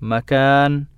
makan